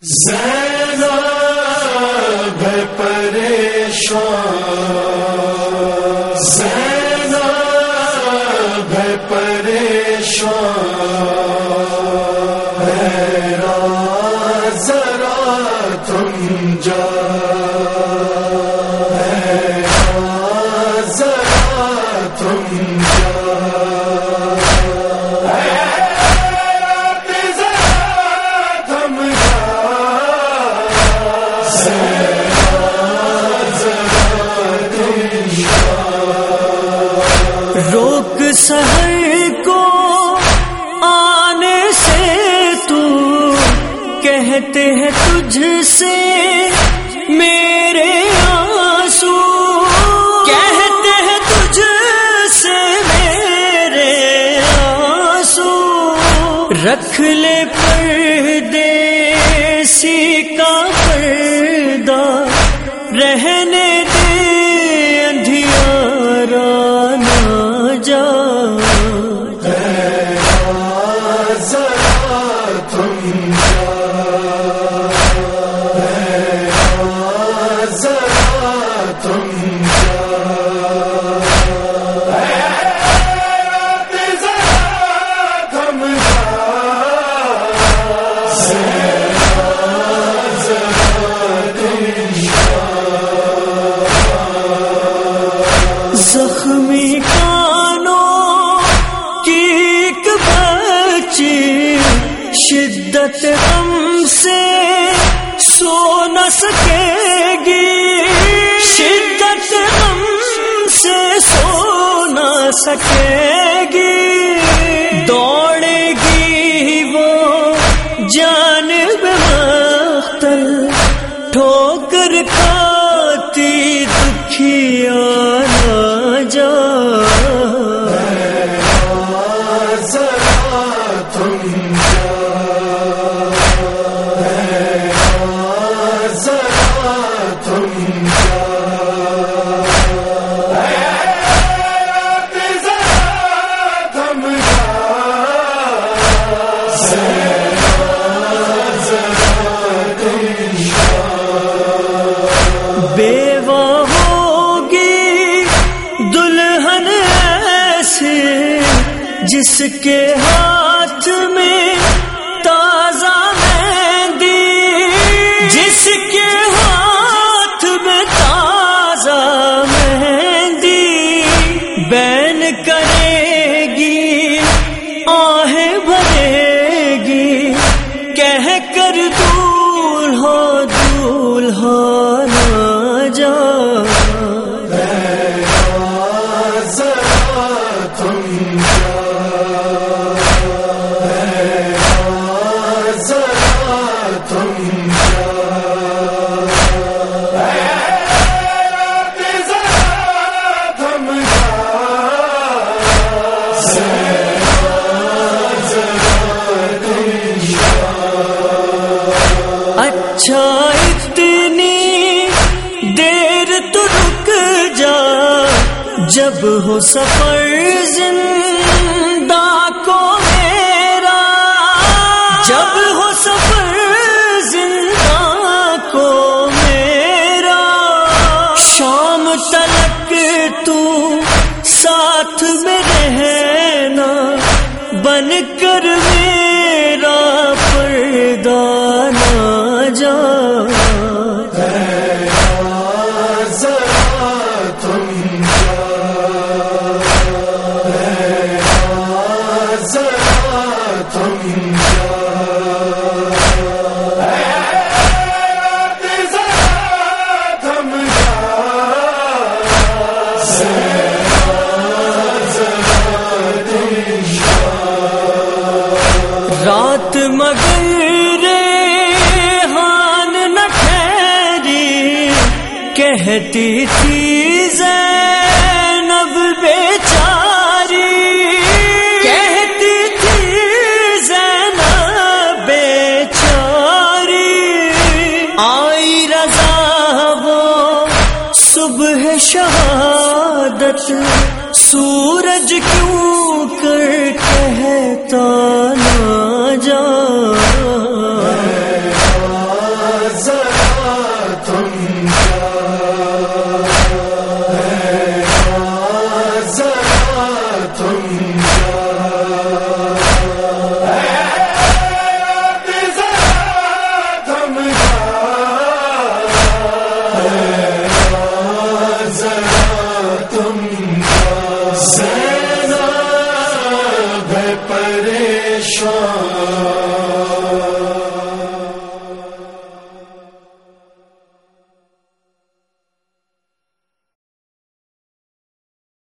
زینب پریشان زینب پریشان ذرا تم جا سہر کہتے ہیں تجھ سے میرے آنسو۔ کہتے ہیں تجھ سے میرے آنسو۔ رکھ لے پردے سی کا پردہ۔ رہنے شدت سے سو نہ سکے گی۔ شدت غم سے سو نہ سکے گی۔ دوڑے گی وہ جانب مختل، ٹھوکر کھاتی دکھیا جا۔ جس کے ہاتھ میں تازہ کر دور ہو دول ہو اچھا اتنی دیر تو رک جا، جب ہو سفر زندہ کو میرا۔ جب ہو سفر زندہ کو میرا۔ شام تلک تو ساتھ میں رہنا، بن کہتی تھی زینب بیچاری۔ کہتی تھی زینب بیچاری۔ آئی رضا وہ صبح شہادت، سورج کیوں زینب